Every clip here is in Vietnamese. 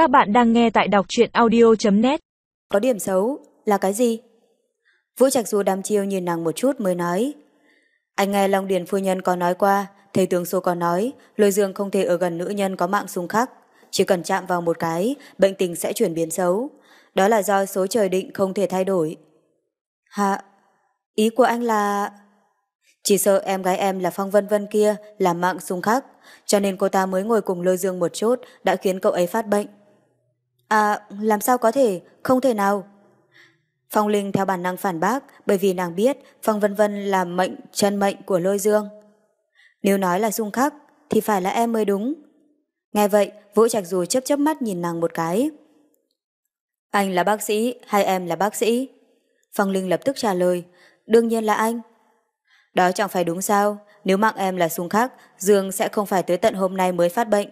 Các bạn đang nghe tại đọc truyện audio.net Có điểm xấu là cái gì? Vũ Trạch Du đăm chiêu nhìn nàng một chút mới nói Anh nghe Long Điền Phu Nhân có nói qua Thầy tướng số có nói Lôi dương không thể ở gần nữ nhân có mạng xung khắc Chỉ cần chạm vào một cái Bệnh tình sẽ chuyển biến xấu Đó là do số trời định không thể thay đổi Hạ Ý của anh là... Chỉ sợ em gái em là Phong Vân Vân kia là mạng xung khắc, cho nên cô ta mới ngồi cùng lôi dương một chút đã khiến cậu ấy phát bệnh. À, làm sao có thể, không thể nào. Phong Linh theo bản năng phản bác bởi vì nàng biết Phong Vân Vân là mệnh chân mệnh của lôi dương. Nếu nói là xung khắc thì phải là em mới đúng. Nghe vậy, Vũ Trạch Dù chớp chớp mắt nhìn nàng một cái. Anh là bác sĩ hay em là bác sĩ? Phong Linh lập tức trả lời, đương nhiên là anh. Đó chẳng phải đúng sao, nếu mạng em là xung khắc, Dương sẽ không phải tới tận hôm nay mới phát bệnh.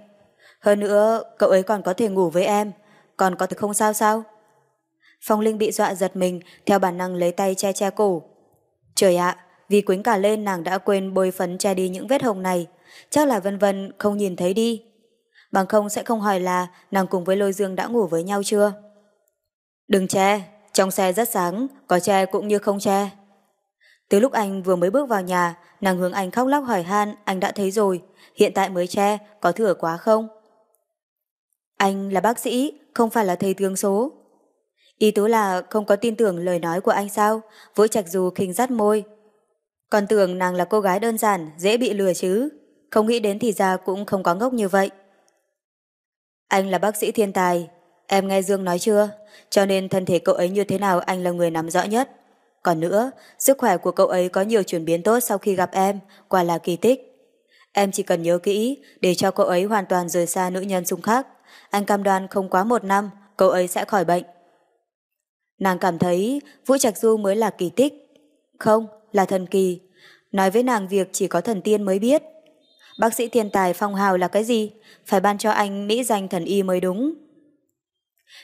Hơn nữa, cậu ấy còn có thể ngủ với em, còn có thể không sao sao? Phong Linh bị dọa giật mình, theo bản năng lấy tay che che cổ. Trời ạ, vì quýnh cả lên nàng đã quên bôi phấn che đi những vết hồng này, chắc là vân vân không nhìn thấy đi. Bằng không sẽ không hỏi là nàng cùng với lôi dương đã ngủ với nhau chưa? Đừng che, trong xe rất sáng, có che cũng như không che. Từ lúc anh vừa mới bước vào nhà, nàng hướng anh khóc lóc hỏi han, anh đã thấy rồi, hiện tại mới che, có thừa quá không? Anh là bác sĩ, không phải là thầy tướng số. Ý tứ là không có tin tưởng lời nói của anh sao, Vũ Trạch Dù khinh rắt môi. Còn tưởng nàng là cô gái đơn giản, dễ bị lừa chứ, không nghĩ đến thì ra cũng không có ngốc như vậy. Anh là bác sĩ thiên tài, em nghe Dương nói chưa, cho nên thân thể cậu ấy như thế nào anh là người nắm rõ nhất. Còn nữa, sức khỏe của cậu ấy có nhiều chuyển biến tốt sau khi gặp em, quả là kỳ tích. Em chỉ cần nhớ kỹ để cho cậu ấy hoàn toàn rời xa nữ nhân xung khác. Anh cam đoan không quá một năm, cậu ấy sẽ khỏi bệnh. Nàng cảm thấy Vũ Trạch Du mới là kỳ tích. Không, là thần kỳ. Nói với nàng việc chỉ có thần tiên mới biết. Bác sĩ thiên tài phong hào là cái gì? Phải ban cho anh mỹ danh thần y mới đúng.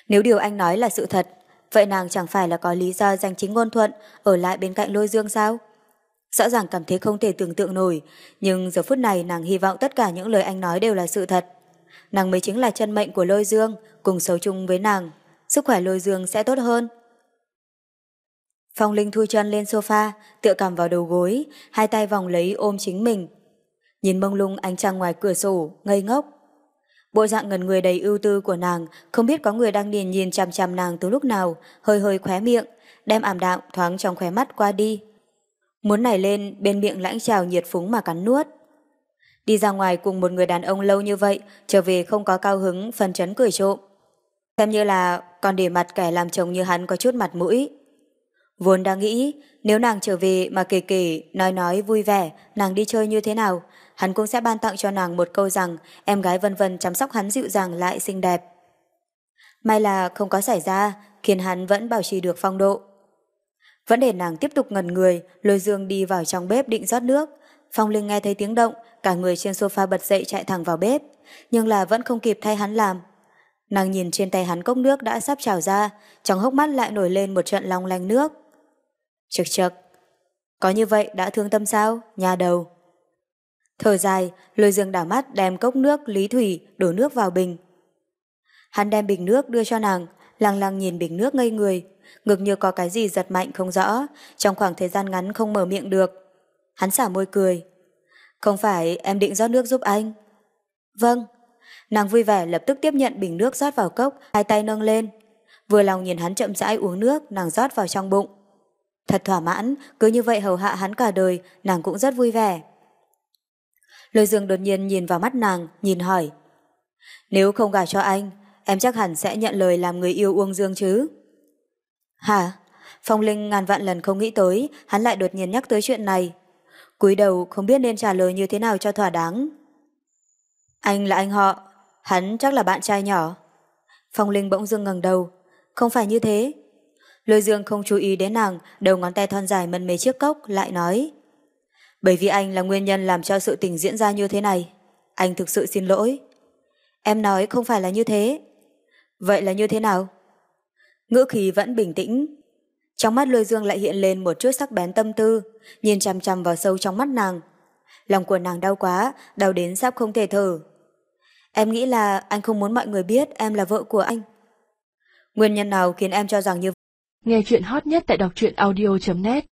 Nếu điều anh nói là sự thật, Vậy nàng chẳng phải là có lý do danh chính ngôn thuận ở lại bên cạnh lôi dương sao? Rõ ràng cảm thấy không thể tưởng tượng nổi, nhưng giờ phút này nàng hy vọng tất cả những lời anh nói đều là sự thật. Nàng mới chính là chân mệnh của lôi dương, cùng sống chung với nàng. Sức khỏe lôi dương sẽ tốt hơn. Phong Linh thu chân lên sofa, tựa cằm vào đầu gối, hai tay vòng lấy ôm chính mình. Nhìn mông lung ánh trăng ngoài cửa sổ, ngây ngốc. Bộ dạng ngần người đầy ưu tư của nàng, không biết có người đang nhìn nhìn chằm chằm nàng từ lúc nào, hơi hơi khóe miệng, đem ảm đạm thoáng trong khóe mắt qua đi. Muốn nảy lên, bên miệng lãnh trào nhiệt phúng mà cắn nuốt. Đi ra ngoài cùng một người đàn ông lâu như vậy, trở về không có cao hứng, phần chấn cười trộm. Xem như là còn để mặt kẻ làm chồng như hắn có chút mặt mũi. Vốn đang nghĩ, nếu nàng trở về mà kể kể, nói nói vui vẻ, nàng đi chơi như thế nào, hắn cũng sẽ ban tặng cho nàng một câu rằng em gái vân vân chăm sóc hắn dịu dàng lại xinh đẹp. May là không có xảy ra, khiến hắn vẫn bảo trì được phong độ. Vẫn để nàng tiếp tục ngần người, lôi dương đi vào trong bếp định rót nước. Phong Linh nghe thấy tiếng động, cả người trên sofa bật dậy chạy thẳng vào bếp, nhưng là vẫn không kịp thay hắn làm. Nàng nhìn trên tay hắn cốc nước đã sắp trào ra, trong hốc mắt lại nổi lên một trận long lanh nước. Trực trực, có như vậy đã thương tâm sao, nhà đầu. Thở dài, lôi dương đảo mắt đem cốc nước lý thủy đổ nước vào bình. Hắn đem bình nước đưa cho nàng, lăng lăng nhìn bình nước ngây người, ngực như có cái gì giật mạnh không rõ, trong khoảng thời gian ngắn không mở miệng được. Hắn xả môi cười. Không phải em định rót nước giúp anh? Vâng. Nàng vui vẻ lập tức tiếp nhận bình nước rót vào cốc, hai tay nâng lên. Vừa lòng nhìn hắn chậm rãi uống nước, nàng rót vào trong bụng. Thật thỏa mãn, cứ như vậy hầu hạ hắn cả đời, nàng cũng rất vui vẻ. Lôi dương đột nhiên nhìn vào mắt nàng, nhìn hỏi. Nếu không gả cho anh, em chắc hẳn sẽ nhận lời làm người yêu Uông Dương chứ? Hả? Phong Linh ngàn vạn lần không nghĩ tới, hắn lại đột nhiên nhắc tới chuyện này cúi đầu không biết nên trả lời như thế nào cho thỏa đáng. Anh là anh họ, hắn chắc là bạn trai nhỏ. Phong Linh bỗng dưng ngẩng đầu. Không phải như thế. Lôi Dương không chú ý đến nàng, đầu ngón tay thon dài mân mê chiếc cốc, lại nói. Bởi vì anh là nguyên nhân làm cho sự tình diễn ra như thế này. Anh thực sự xin lỗi. Em nói không phải là như thế. Vậy là như thế nào? Ngữ khí vẫn bình tĩnh. Trong mắt lôi dương lại hiện lên một chút sắc bén tâm tư, nhìn chằm chằm vào sâu trong mắt nàng. Lòng của nàng đau quá, đau đến sắp không thể thở. Em nghĩ là anh không muốn mọi người biết em là vợ của anh. Nguyên nhân nào khiến em cho rằng như Nghe chuyện hot nhất tại đọc truyện audio.net